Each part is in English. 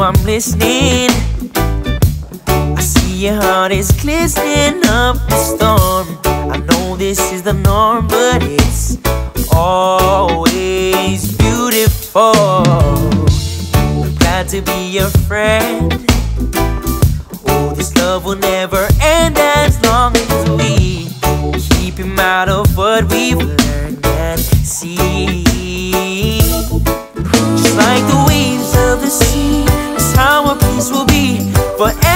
I'm listening. I see your heart is glistening up the storm. I know this is the norm, but it's always beautiful. I'm glad to be your friend. Oh, this love will never end as long as forever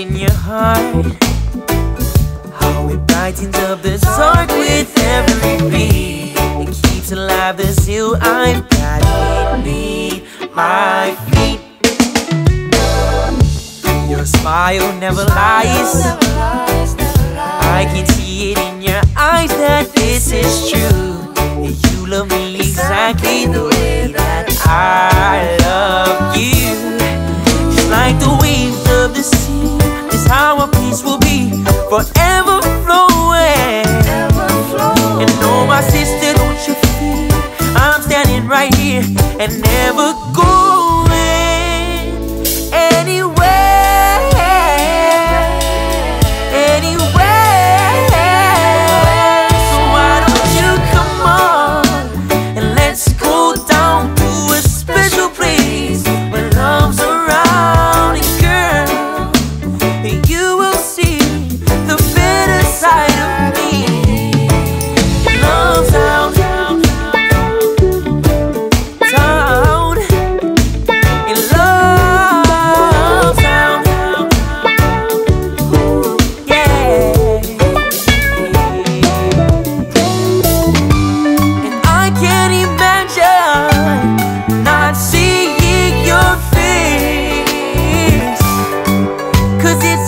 in your heart. How it brightens up the dark with every beat. It keeps alive the zeal I've got beneath my feet. Your smile never lies. I can see it in your eyes that this is true. You love me exactly the way that I love you. Just like the waves forever flowing. And no, my sister, don't you fear? I'm standing right here and never going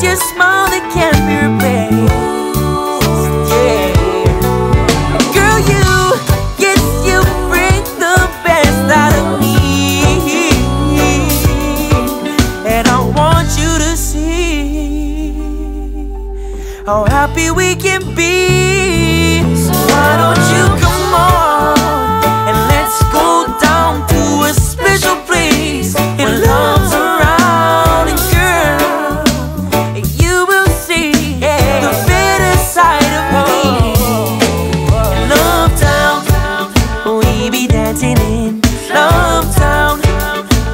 your smile that can't be replaced. Yeah. Girl, you, yes, you bring the best out of me. And I want you to see how happy we can be. So why don't you come on be dancing in Love Town.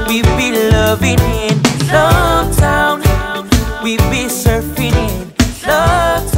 We be loving in Love Town. We be surfing in Love Town.